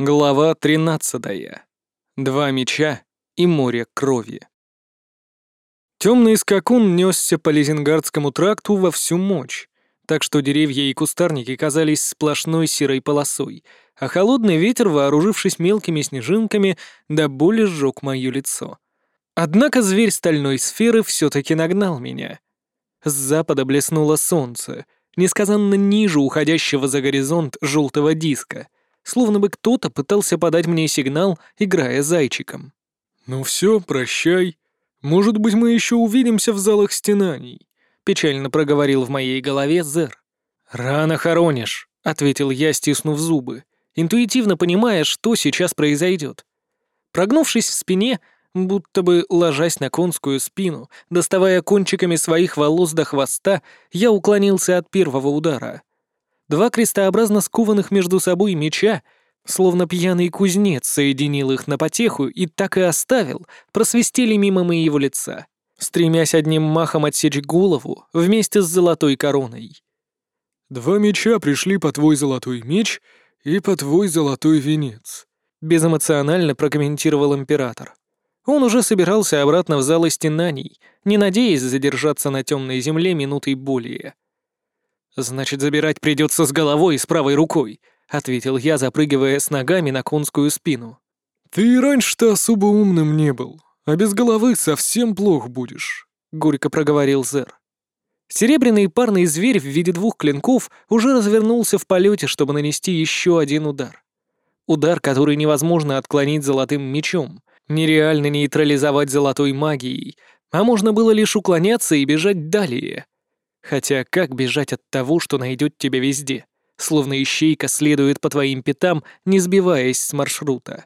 Глава 13. Два меча и море крови. Темный скакун несся по Лизенгардскому тракту во всю мощь, так что деревья и кустарники казались сплошной серой полосой, а холодный ветер, вооружившись мелкими снежинками, до боли сжег мое лицо. Однако зверь стальной сферы все-таки нагнал меня. С запада блеснуло солнце, несказанно ниже уходящего за горизонт желтого диска — словно бы кто-то пытался подать мне сигнал, играя зайчиком. «Ну все, прощай. Может быть, мы еще увидимся в залах стенаний», — печально проговорил в моей голове Зер. «Рано хоронишь», — ответил я, стиснув зубы, интуитивно понимая, что сейчас произойдет. Прогнувшись в спине, будто бы ложась на конскую спину, доставая кончиками своих волос до хвоста, я уклонился от первого удара — Два крестообразно скованных между собой меча, словно пьяный кузнец, соединил их на потеху и так и оставил, просвистели мимо моего лица, стремясь одним махом отсечь голову вместе с золотой короной. «Два меча пришли по твой золотой меч и по твой золотой венец», — безэмоционально прокомментировал император. Он уже собирался обратно в зал истинаний, не надеясь задержаться на темной земле минутой более. «Значит, забирать придется с головой и с правой рукой», — ответил я, запрыгивая с ногами на конскую спину. «Ты и раньше-то особо умным не был, а без головы совсем плохо будешь», — горько проговорил Зер. Серебряный парный зверь в виде двух клинков уже развернулся в полете, чтобы нанести еще один удар. Удар, который невозможно отклонить золотым мечом, нереально нейтрализовать золотой магией, а можно было лишь уклоняться и бежать далее — Хотя как бежать от того, что найдет тебя везде? Словно ищейка следует по твоим пятам, не сбиваясь с маршрута.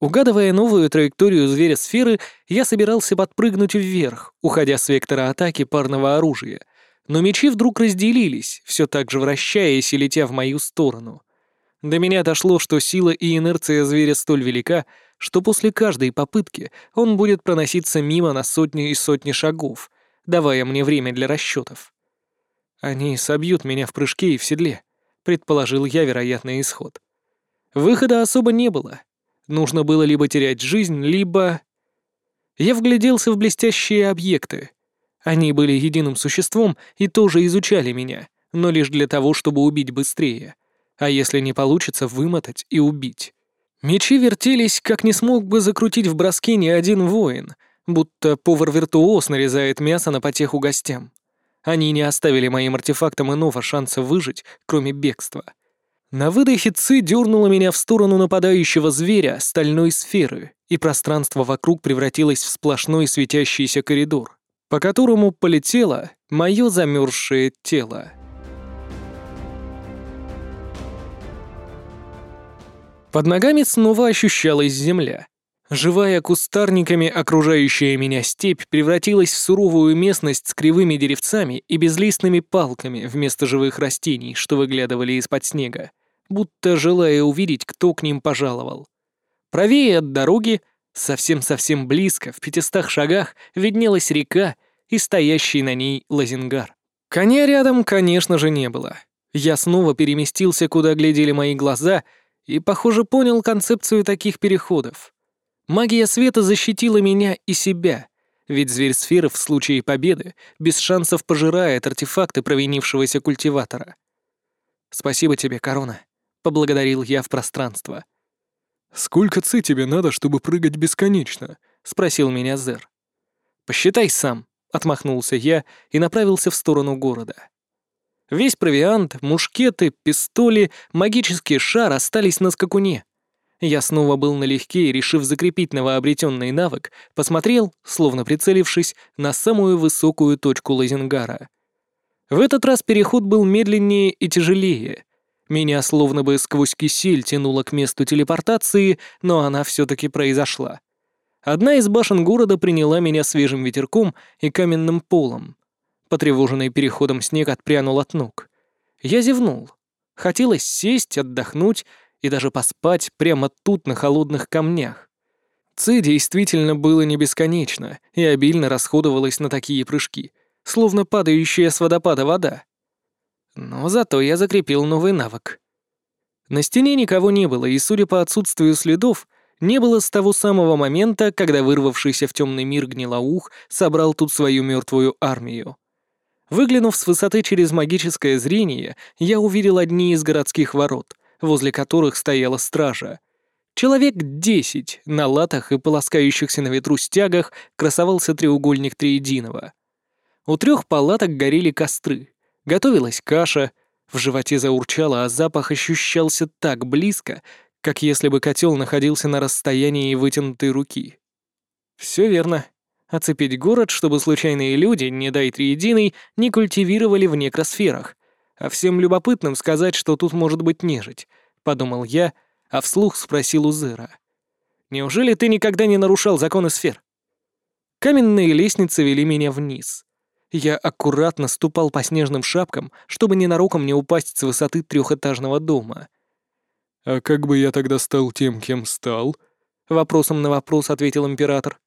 Угадывая новую траекторию зверя-сферы, я собирался подпрыгнуть вверх, уходя с вектора атаки парного оружия. Но мечи вдруг разделились, все так же вращаясь и летя в мою сторону. До меня дошло, что сила и инерция зверя столь велика, что после каждой попытки он будет проноситься мимо на сотни и сотни шагов, давая мне время для расчетов. Они собьют меня в прыжке и в седле, предположил я вероятный исход. Выхода особо не было. Нужно было либо терять жизнь, либо... Я вгляделся в блестящие объекты. Они были единым существом и тоже изучали меня, но лишь для того, чтобы убить быстрее. А если не получится, вымотать и убить. Мечи вертелись, как не смог бы закрутить в броске ни один воин — будто повар-виртуоз нарезает мясо на потеху гостям. Они не оставили моим артефактам иного шанса выжить, кроме бегства. На выдохе Ци дернула меня в сторону нападающего зверя стальной сферы, и пространство вокруг превратилось в сплошной светящийся коридор, по которому полетело мое замерзшее тело. Под ногами снова ощущалась земля. Живая кустарниками окружающая меня степь превратилась в суровую местность с кривыми деревцами и безлистными палками вместо живых растений, что выглядывали из-под снега, будто желая увидеть, кто к ним пожаловал. Правее от дороги, совсем-совсем близко, в пятистах шагах, виднелась река и стоящий на ней лазингар. Коня рядом, конечно же, не было. Я снова переместился, куда глядели мои глаза, и, похоже, понял концепцию таких переходов. Магия света защитила меня и себя, ведь зверь сферы в случае победы без шансов пожирает артефакты провинившегося культиватора. «Спасибо тебе, Корона», — поблагодарил я в пространство. «Сколько ци тебе надо, чтобы прыгать бесконечно?» — спросил меня Зер. «Посчитай сам», — отмахнулся я и направился в сторону города. Весь провиант, мушкеты, пистоли, магический шар остались на скакуне. Я снова был налегке и, решив закрепить новообретенный навык, посмотрел, словно прицелившись, на самую высокую точку Лазингара. В этот раз переход был медленнее и тяжелее. Меня словно бы сквозь кисель тянуло к месту телепортации, но она все-таки произошла. Одна из башен города приняла меня свежим ветерком и каменным полом. Потревоженный переходом снег отпрянул от ног. Я зевнул. Хотелось сесть, отдохнуть и даже поспать прямо тут, на холодных камнях. Ци действительно было не бесконечно и обильно расходовалось на такие прыжки, словно падающая с водопада вода. Но зато я закрепил новый навык. На стене никого не было, и, судя по отсутствию следов, не было с того самого момента, когда вырвавшийся в темный мир гнилоух собрал тут свою мертвую армию. Выглянув с высоты через магическое зрение, я увидел одни из городских ворот, возле которых стояла стража. Человек десять на латах и полоскающихся на ветру стягах красовался треугольник Триединого. У трех палаток горели костры, готовилась каша, в животе заурчало, а запах ощущался так близко, как если бы котел находился на расстоянии вытянутой руки. Все верно. Оцепить город, чтобы случайные люди, не дай триединый, не культивировали в некросферах. А всем любопытным сказать, что тут может быть нежить, подумал я, а вслух спросил у Зера. Неужели ты никогда не нарушал законы сфер? Каменные лестницы вели меня вниз. Я аккуратно ступал по снежным шапкам, чтобы ненароком не упасть с высоты трехэтажного дома. «А как бы я тогда стал тем, кем стал?» Вопросом на вопрос ответил император.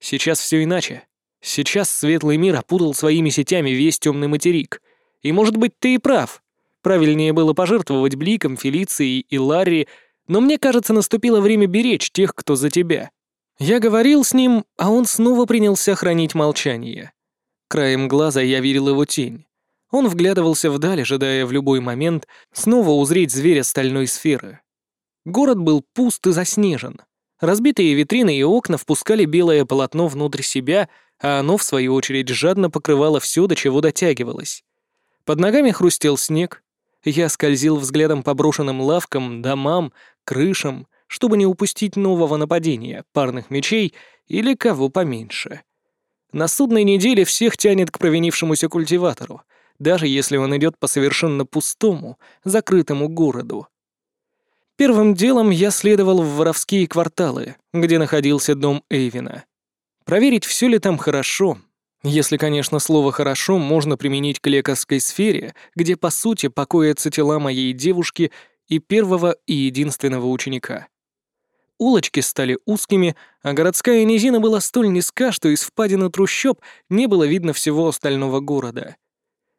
«Сейчас все иначе. Сейчас светлый мир опутал своими сетями весь темный материк. И, может быть, ты и прав. Правильнее было пожертвовать Бликом, Фелицией и Ларри, но мне кажется, наступило время беречь тех, кто за тебя». Я говорил с ним, а он снова принялся хранить молчание. Краем глаза я видел его тень. Он вглядывался вдаль, ожидая в любой момент снова узреть зверя стальной сферы. Город был пуст и заснежен. Разбитые витрины и окна впускали белое полотно внутрь себя, а оно, в свою очередь, жадно покрывало все, до чего дотягивалось. Под ногами хрустел снег. Я скользил взглядом по брошенным лавкам, домам, крышам, чтобы не упустить нового нападения, парных мечей или кого поменьше. На судной неделе всех тянет к провинившемуся культиватору, даже если он идет по совершенно пустому, закрытому городу. Первым делом я следовал в воровские кварталы, где находился дом Эйвина. Проверить, все ли там хорошо, если, конечно, слово «хорошо» можно применить к лекарской сфере, где, по сути, покоятся тела моей девушки и первого и единственного ученика. Улочки стали узкими, а городская низина была столь низка, что из впадины трущоб не было видно всего остального города.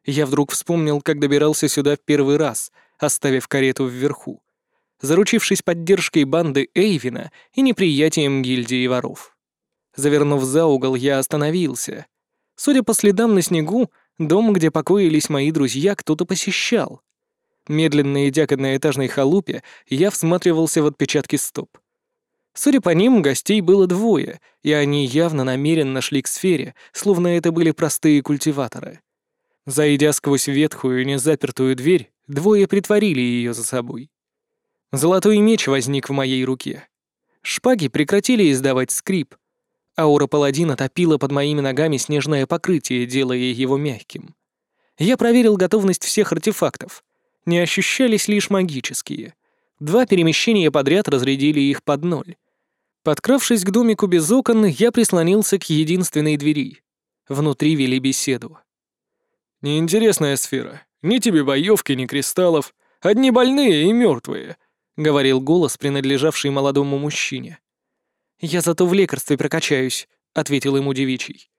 Я вдруг вспомнил, как добирался сюда в первый раз, оставив карету вверху, заручившись поддержкой банды Эйвина и неприятием гильдии воров. Завернув за угол, я остановился. Судя по следам на снегу, дом, где покоились мои друзья, кто-то посещал. Медленно идя к одноэтажной халупе, я всматривался в отпечатки стоп. Судя по ним, гостей было двое, и они явно намеренно шли к сфере, словно это были простые культиваторы. Зайдя сквозь ветхую, незапертую дверь, двое притворили ее за собой. Золотой меч возник в моей руке. Шпаги прекратили издавать скрип. Аура паладина топила под моими ногами снежное покрытие, делая его мягким. Я проверил готовность всех артефактов. Не ощущались лишь магические. Два перемещения подряд разрядили их под ноль. Подкравшись к домику без окон, я прислонился к единственной двери. Внутри вели беседу. «Неинтересная сфера. Ни тебе боевки, ни кристаллов. Одни больные и мертвые», — говорил голос, принадлежавший молодому мужчине. «Я зато в лекарстве прокачаюсь», — ответил ему девичий.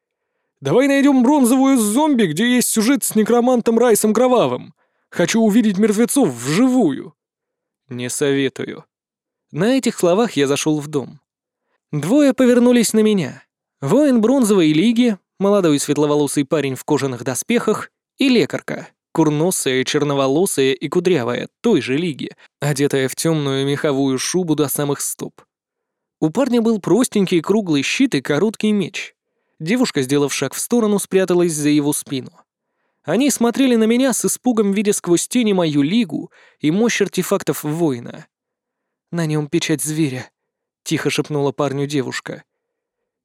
«Давай найдем бронзовую зомби, где есть сюжет с некромантом Райсом Кровавым. Хочу увидеть мертвецов вживую». «Не советую». На этих словах я зашел в дом. Двое повернулись на меня. Воин бронзовой лиги, молодой светловолосый парень в кожаных доспехах и лекарка, курносая, черноволосая и кудрявая, той же лиги, одетая в темную меховую шубу до самых стоп. У парня был простенький круглый щит и короткий меч. Девушка, сделав шаг в сторону, спряталась за его спину. Они смотрели на меня с испугом, видя сквозь тени мою лигу и мощь артефактов воина. На нем печать зверя, тихо шепнула парню девушка.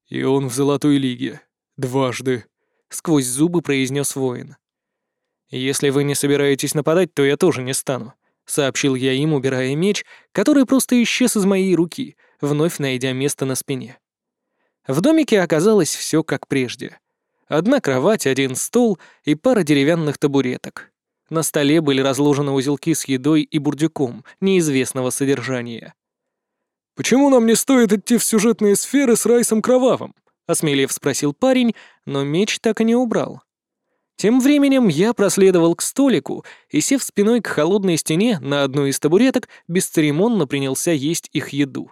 «И он в Золотой Лиге. Дважды», — сквозь зубы произнес воин. «Если вы не собираетесь нападать, то я тоже не стану», — сообщил я им, убирая меч, который просто исчез из моей руки, вновь найдя место на спине. В домике оказалось все как прежде. Одна кровать, один стол и пара деревянных табуреток. На столе были разложены узелки с едой и бурдюком неизвестного содержания. «Почему нам не стоит идти в сюжетные сферы с Райсом Кровавым?» — осмелев спросил парень, но меч так и не убрал. Тем временем я проследовал к столику и, сев спиной к холодной стене на одну из табуреток, бесцеремонно принялся есть их еду.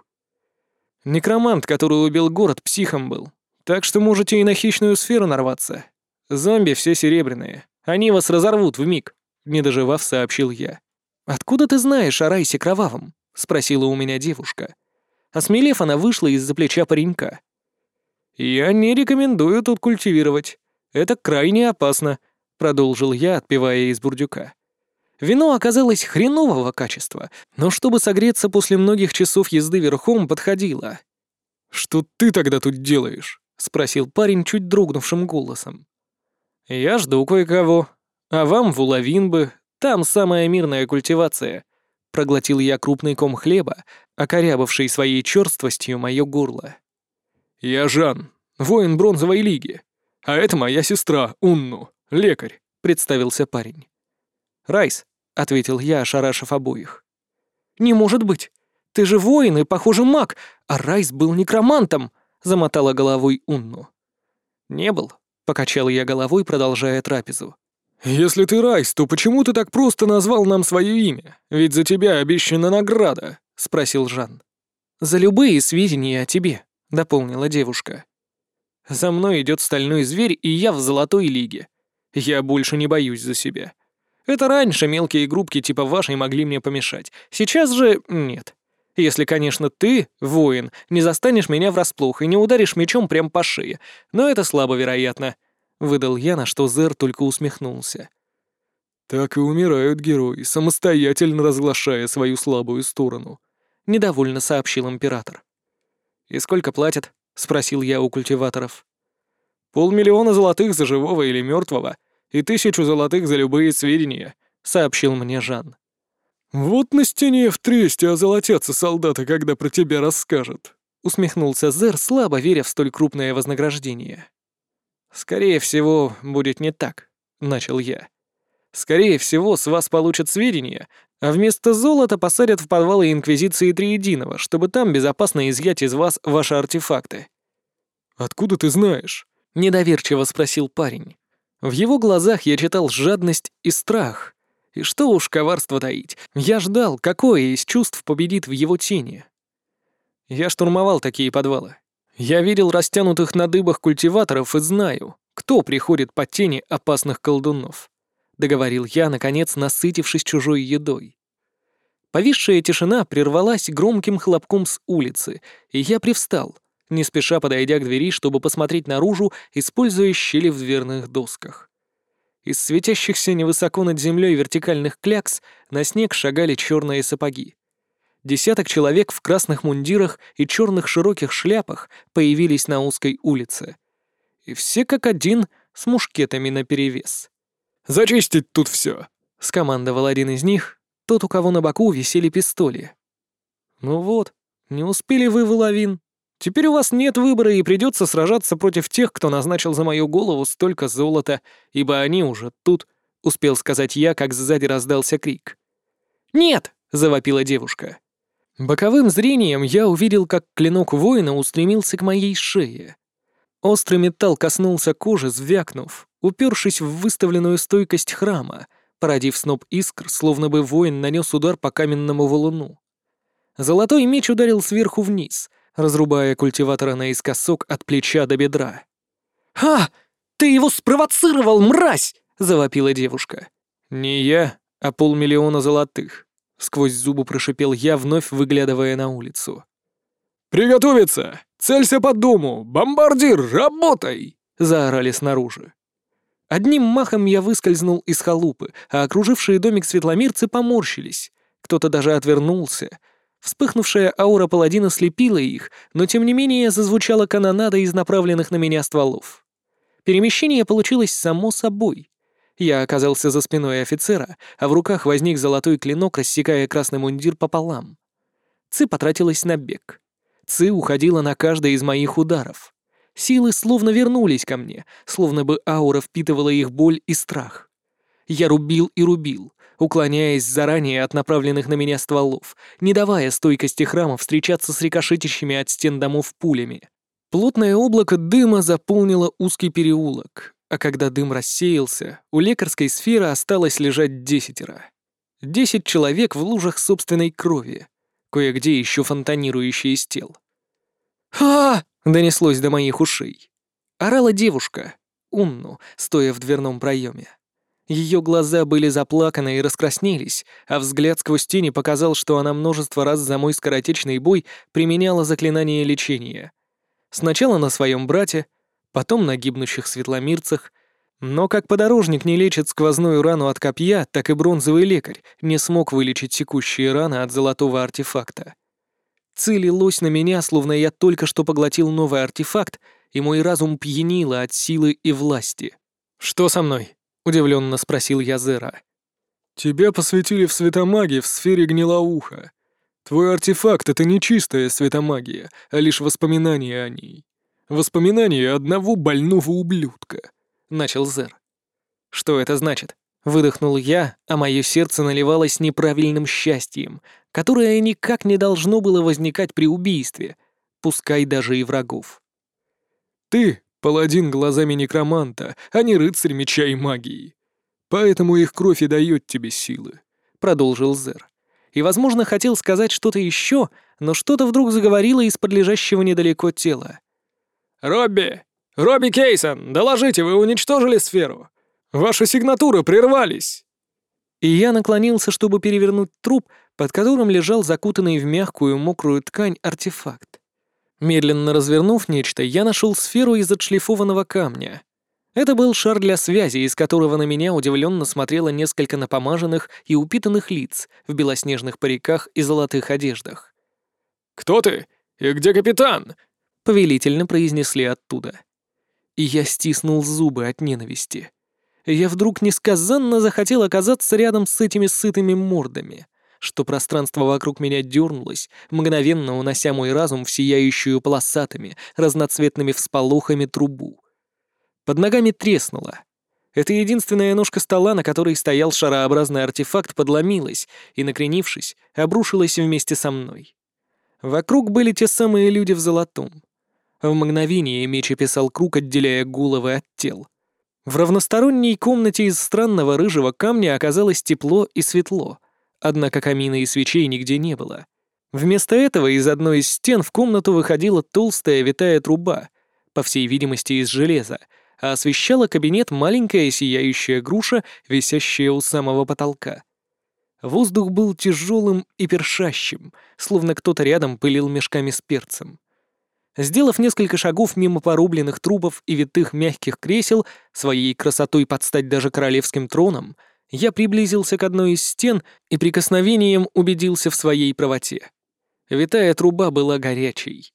Некромант, который убил город, психом был. Так что можете и на хищную сферу нарваться. Зомби все серебряные. Они вас разорвут в миг, не доживав, сообщил я. «Откуда ты знаешь о Райсе Кровавом?» — спросила у меня девушка. Осмелев, она вышла из-за плеча паренька. «Я не рекомендую тут культивировать. Это крайне опасно», — продолжил я, отпивая из бурдюка. Вино оказалось хренового качества, но чтобы согреться после многих часов езды верхом, подходило. «Что ты тогда тут делаешь?» — спросил парень чуть дрогнувшим голосом. «Я жду кое-кого. А вам в Улавин бы, там самая мирная культивация». Проглотил я крупный ком хлеба, окорябавший своей черствостью мое горло. «Я Жан, воин бронзовой лиги. А это моя сестра, Унну, лекарь», — представился парень. «Райс», — ответил я, ошарашив обоих. «Не может быть! Ты же воин и, похоже, маг, а Райс был некромантом!» — замотала головой Унну. «Не был», — покачал я головой, продолжая трапезу. «Если ты Райс, то почему ты так просто назвал нам свое имя? Ведь за тебя обещана награда», — спросил Жан. «За любые сведения о тебе», — дополнила девушка. «За мной идет стальной зверь, и я в золотой лиге. Я больше не боюсь за себя. Это раньше мелкие группки типа вашей могли мне помешать. Сейчас же нет. Если, конечно, ты, воин, не застанешь меня врасплох и не ударишь мечом прямо по шее. Но это слабо вероятно. Выдал я, на что Зер только усмехнулся. Так и умирают герои, самостоятельно разглашая свою слабую сторону. Недовольно сообщил император. «И сколько платят?» — спросил я у культиваторов. «Полмиллиона золотых за живого или мертвого, и тысячу золотых за любые сведения», — сообщил мне Жан. «Вот на стене в тресте озолотятся солдаты, когда про тебя расскажут», — усмехнулся Зер, слабо веря в столь крупное вознаграждение. «Скорее всего, будет не так», — начал я. «Скорее всего, с вас получат сведения, а вместо золота посадят в подвалы Инквизиции Триединого, чтобы там безопасно изъять из вас ваши артефакты». «Откуда ты знаешь?» — недоверчиво спросил парень. В его глазах я читал жадность и страх. И что уж коварство таить, я ждал, какое из чувств победит в его тени. Я штурмовал такие подвалы. Я видел растянутых на дыбах культиваторов и знаю, кто приходит под тени опасных колдунов. Договорил я, наконец, насытившись чужой едой. Повисшая тишина прервалась громким хлопком с улицы, и я привстал, не спеша подойдя к двери, чтобы посмотреть наружу, используя щели в дверных досках. Из светящихся невысоко над землей вертикальных клякс на снег шагали черные сапоги. Десяток человек в красных мундирах и черных широких шляпах появились на узкой улице. И все как один с мушкетами наперевес. «Зачистить тут все!» — скомандовал один из них, тот, у кого на боку висели пистоли. «Ну вот, не успели вы в лавин. Теперь у вас нет выбора и придется сражаться против тех, кто назначил за мою голову столько золота, ибо они уже тут», — успел сказать я, как сзади раздался крик. «Нет!» — завопила девушка. Боковым зрением я увидел, как клинок воина устремился к моей шее. Острый металл коснулся кожи, звякнув, упершись в выставленную стойкость храма, породив сноп искр, словно бы воин нанес удар по каменному валуну. Золотой меч ударил сверху вниз, разрубая культиватора наискосок от плеча до бедра. «Ха! Ты его спровоцировал, мразь!» — завопила девушка. «Не я, а полмиллиона золотых», Сквозь зубы прошипел я, вновь выглядывая на улицу. «Приготовиться! Целься по дому! Бомбардир, работай!» — заорали снаружи. Одним махом я выскользнул из халупы, а окружившие домик светломирцы поморщились. Кто-то даже отвернулся. Вспыхнувшая аура паладина слепила их, но тем не менее зазвучала канонада из направленных на меня стволов. Перемещение получилось само собой. Я оказался за спиной офицера, а в руках возник золотой клинок, рассекая красный мундир пополам. Ци потратилась на бег. Ци уходила на каждый из моих ударов. Силы словно вернулись ко мне, словно бы аура впитывала их боль и страх. Я рубил и рубил, уклоняясь заранее от направленных на меня стволов, не давая стойкости храма встречаться с рикошетящими от стен домов пулями. Плотное облако дыма заполнило узкий переулок, А когда дым рассеялся, у лекарской сферы осталось лежать десятеро. Десять человек в лужах собственной крови, кое-где еще фонтанирующие из тел. а донеслось до моих ушей. Орала девушка, Унну, стоя в дверном проеме. Ее глаза были заплаканы и раскраснелись, а взгляд сквозь тени показал, что она множество раз за мой скоротечный бой применяла заклинание лечения. Сначала на своем брате, потом на гибнущих светломирцах, но как подорожник не лечит сквозную рану от копья, так и бронзовый лекарь не смог вылечить текущие раны от золотого артефакта. Целилось на меня, словно я только что поглотил новый артефакт, и мой разум пьянило от силы и власти. «Что со мной?» — удивленно спросил я Зера. «Тебя посвятили в светомагии в сфере гнилоуха. Твой артефакт — это не чистая светомагия, а лишь воспоминания о ней. Воспоминания одного больного ублюдка», — начал Зер. «Что это значит?» — выдохнул я, а мое сердце наливалось неправильным счастьем, которое никак не должно было возникать при убийстве, пускай даже и врагов. «Ты Паладин глазами некроманта, а не рыцарь меча и магии. Поэтому их кровь и дает тебе силы», — продолжил Зер. И, возможно, хотел сказать что-то еще, но что-то вдруг заговорило из-под лежащего недалеко тела. «Робби! Робби Кейсон, доложите, вы уничтожили сферу! Ваши сигнатуры прервались!» И я наклонился, чтобы перевернуть труп, под которым лежал закутанный в мягкую мокрую ткань артефакт. Медленно развернув нечто, я нашел сферу из отшлифованного камня. Это был шар для связи, из которого на меня удивленно смотрело несколько напомаженных и упитанных лиц в белоснежных париках и золотых одеждах. «Кто ты? И где капитан?» — повелительно произнесли оттуда. И я стиснул зубы от ненависти. Я вдруг несказанно захотел оказаться рядом с этими сытыми мордами — что пространство вокруг меня дернулось, мгновенно унося мой разум в сияющую полосатыми, разноцветными всполохами трубу. Под ногами треснуло. Эта единственная ножка стола, на которой стоял шарообразный артефакт, подломилась и, накренившись, обрушилась вместе со мной. Вокруг были те самые люди в золотом. В мгновение меч описал круг, отделяя головы от тел. В равносторонней комнате из странного рыжего камня оказалось тепло и светло — Однако камина и свечей нигде не было. Вместо этого из одной из стен в комнату выходила толстая витая труба, по всей видимости из железа, а освещала кабинет маленькая сияющая груша, висящая у самого потолка. Воздух был тяжелым и першащим, словно кто-то рядом пылил мешками с перцем. Сделав несколько шагов мимо порубленных трупов и витых мягких кресел, своей красотой подстать даже королевским троном — я приблизился к одной из стен и прикосновением убедился в своей правоте. Витая труба была горячей.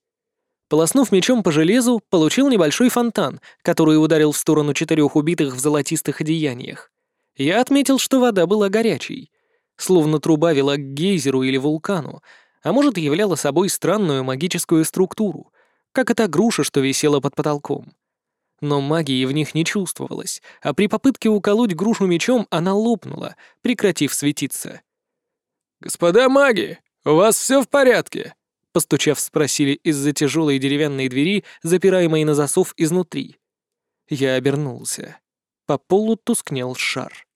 Полоснув мечом по железу, получил небольшой фонтан, который ударил в сторону четырех убитых в золотистых одеяниях. Я отметил, что вода была горячей, словно труба вела к гейзеру или вулкану, а может, являла собой странную магическую структуру, как эта груша, что висела под потолком но магии в них не чувствовалось, а при попытке уколоть грушу мечом она лопнула, прекратив светиться. «Господа маги, у вас все в порядке?» Постучав, спросили из-за тяжелой деревянной двери, запираемой на засов изнутри. Я обернулся. По полу тускнел шар.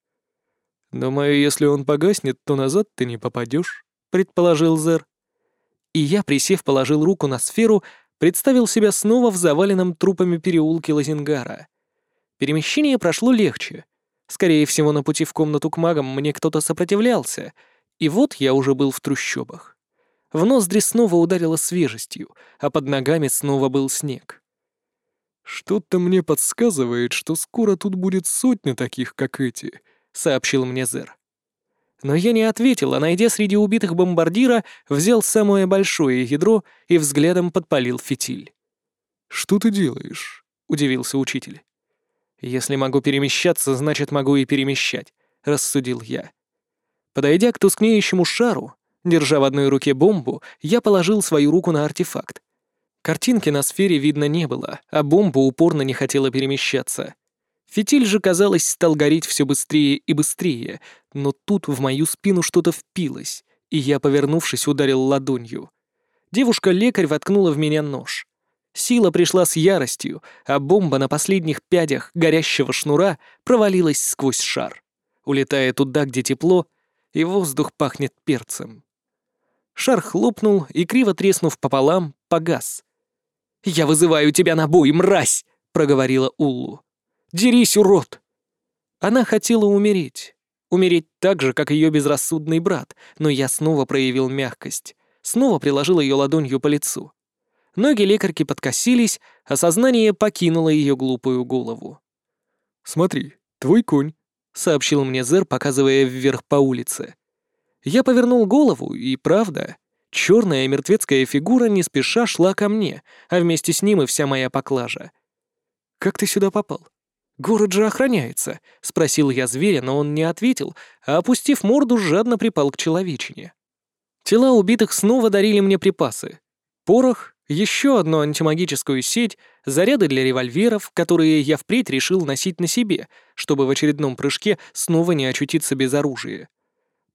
«Думаю, если он погаснет, то назад ты не попадешь», — предположил Зер. И я, присев, положил руку на сферу, представил себя снова в заваленном трупами переулке Лазингара. Перемещение прошло легче. Скорее всего, на пути в комнату к магам мне кто-то сопротивлялся, и вот я уже был в трущобах. В ноздри снова ударило свежестью, а под ногами снова был снег. «Что-то мне подсказывает, что скоро тут будет сотня таких, как эти», — сообщил мне Зер. Но я не ответил, а найдя среди убитых бомбардира, взял самое большое ядро и взглядом подпалил фитиль. «Что ты делаешь?» — удивился учитель. «Если могу перемещаться, значит, могу и перемещать», — рассудил я. Подойдя к тускнеющему шару, держа в одной руке бомбу, я положил свою руку на артефакт. Картинки на сфере видно не было, а бомба упорно не хотела перемещаться. Фитиль же, казалось, стал гореть все быстрее и быстрее, но тут в мою спину что-то впилось, и я, повернувшись, ударил ладонью. Девушка-лекарь воткнула в меня нож. Сила пришла с яростью, а бомба на последних пядях горящего шнура провалилась сквозь шар, улетая туда, где тепло, и воздух пахнет перцем. Шар хлопнул и, криво треснув пополам, погас. «Я вызываю тебя на бой, мразь!» — проговорила Уллу. «Дерись, урод!» Она хотела умереть. Умереть так же, как ее безрассудный брат, но я снова проявил мягкость. Снова приложил ее ладонью по лицу. Ноги лекарки подкосились, а сознание покинуло ее глупую голову. «Смотри, твой конь», — сообщил мне Зер, показывая вверх по улице. Я повернул голову, и правда, черная мертвецкая фигура не спеша шла ко мне, а вместе с ним и вся моя поклажа. «Как ты сюда попал?» «Город же охраняется», — спросил я зверя, но он не ответил, а, опустив морду, жадно припал к человечине. Тела убитых снова дарили мне припасы. Порох, еще одну антимагическую сеть, заряды для револьверов, которые я впредь решил носить на себе, чтобы в очередном прыжке снова не очутиться без оружия.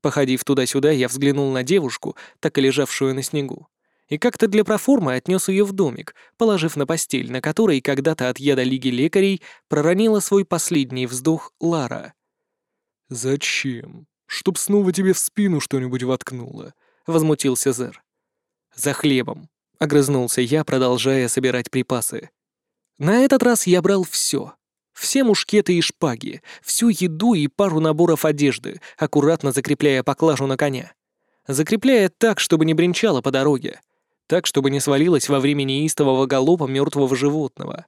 Походив туда-сюда, я взглянул на девушку, так и лежавшую на снегу и как-то для проформы отнес ее в домик, положив на постель, на которой когда-то от яда Лиги лекарей проронила свой последний вздох Лара. «Зачем? Чтоб снова тебе в спину что-нибудь воткнуло», — возмутился Зер. «За хлебом», — огрызнулся я, продолжая собирать припасы. На этот раз я брал все. Все мушкеты и шпаги, всю еду и пару наборов одежды, аккуратно закрепляя поклажу на коня. Закрепляя так, чтобы не бренчало по дороге так, чтобы не свалилось во время неистового галопа мертвого животного.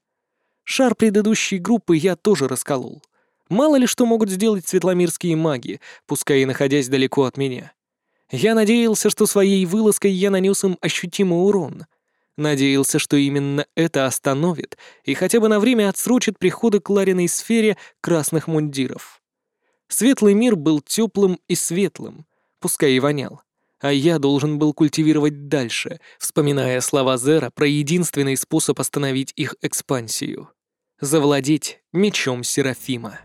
Шар предыдущей группы я тоже расколол. Мало ли что могут сделать светломирские маги, пускай и находясь далеко от меня. Я надеялся, что своей вылазкой я нанес им ощутимый урон. Надеялся, что именно это остановит и хотя бы на время отсрочит приходы к Лариной сфере красных мундиров. Светлый мир был теплым и светлым, пускай и вонял а я должен был культивировать дальше, вспоминая слова Зера про единственный способ остановить их экспансию — завладеть мечом Серафима.